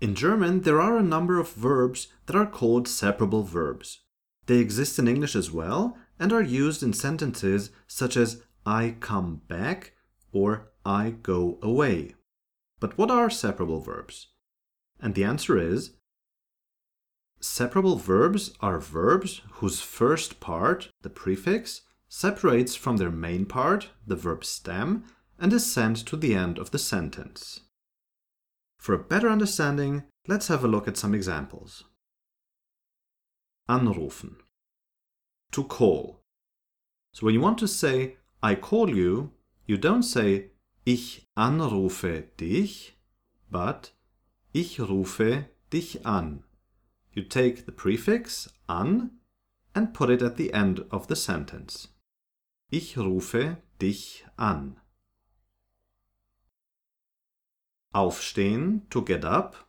In German, there are a number of verbs that are called separable verbs. They exist in English as well and are used in sentences such as I come back or I go away. But what are separable verbs? And the answer is Separable verbs are verbs whose first part, the prefix, separates from their main part, the verb stem, and is sent to the end of the sentence. For a better understanding, let's have a look at some examples. Anrufen. To call. So when you want to say I call you, you don't say Ich anrufe dich, but Ich rufe dich an. You take the prefix an and put it at the end of the sentence. Ich rufe dich an. Aufstehen, to get up.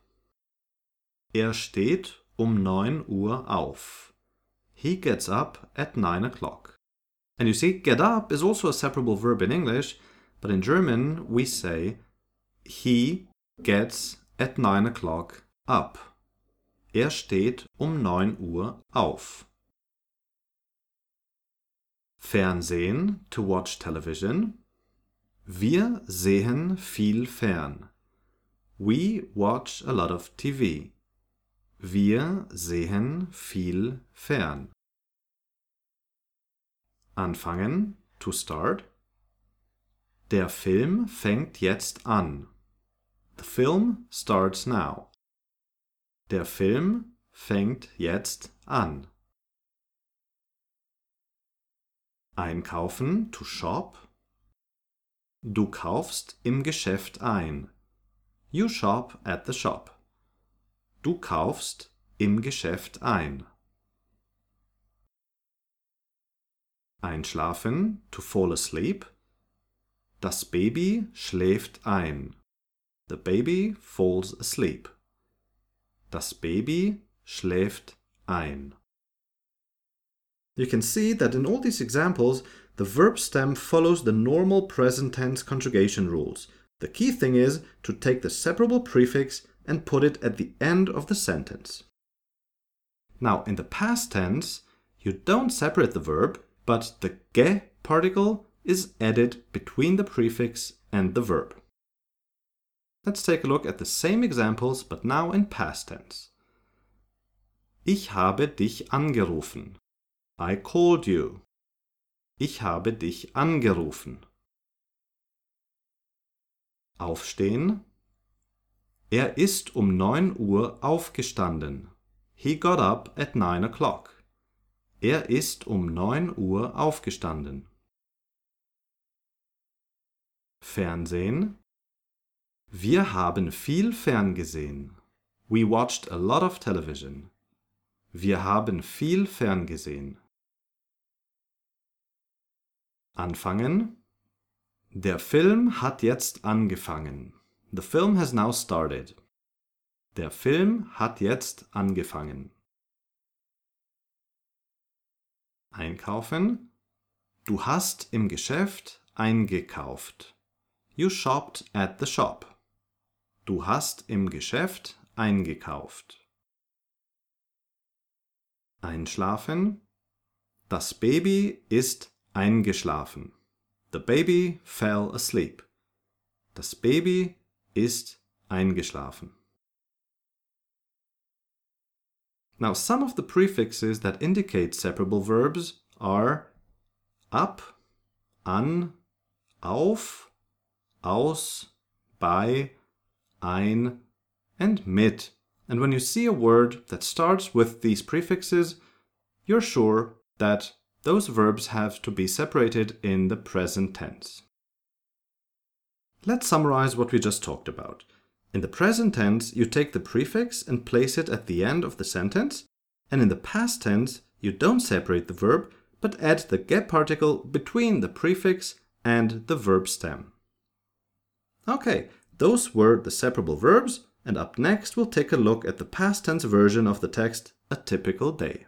Er steht um 9 Uhr auf. He gets up at 9 o'clock. And you see, get up is also a separable verb in English, but in German we say he gets at 9 o'clock up. Er steht um 9 Uhr auf. Fernsehen, to watch television. Wir sehen viel fern. We watch a lot of TV. Wir sehen viel fern. Anfangen, to start. Der Film fängt jetzt an. The film starts now. Der Film fängt jetzt an. Einkaufen, to shop. Du kaufst im Geschäft ein. You shop at the shop. Du kaufst im Geschäft ein. Einschlafen, to fall asleep. Das Baby schläft ein. The baby falls asleep. Das Baby schläft ein. You can see that in all these examples, the verb stem follows the normal present tense conjugation rules. The key thing is to take the separable prefix and put it at the end of the sentence. Now, in the past tense, you don't separate the verb, but the ge particle is added between the prefix and the verb. Let's take a look at the same examples, but now in past tense. Ich habe dich angerufen. I called you. Ich habe dich angerufen. Aufstehen. Er ist um 9 Uhr aufgestanden. He got up at 9 o'clock. Er ist um 9 Uhr aufgestanden. Fernsehen. Wir haben viel ferngesehen. We watched a lot of television. Wir haben viel ferngesehen. Anfangen. Der Film hat jetzt angefangen. The film has now started. Der Film hat jetzt angefangen. Einkaufen. Du hast im Geschäft eingekauft. You shopped at the shop. Du hast im Geschäft eingekauft. Einschlafen. Das Baby ist eingeschlafen. The baby fell asleep. Das Baby ist eingeschlafen. Now, some of the prefixes that indicate separable verbs are ab, an, auf, aus, bei, ein, and mit. And when you see a word that starts with these prefixes, you're sure that those verbs have to be separated in the present tense. Let's summarize what we just talked about. In the present tense, you take the prefix and place it at the end of the sentence, and in the past tense, you don't separate the verb, but add the ge particle between the prefix and the verb stem. Okay, those were the separable verbs, and up next we'll take a look at the past tense version of the text, a typical day.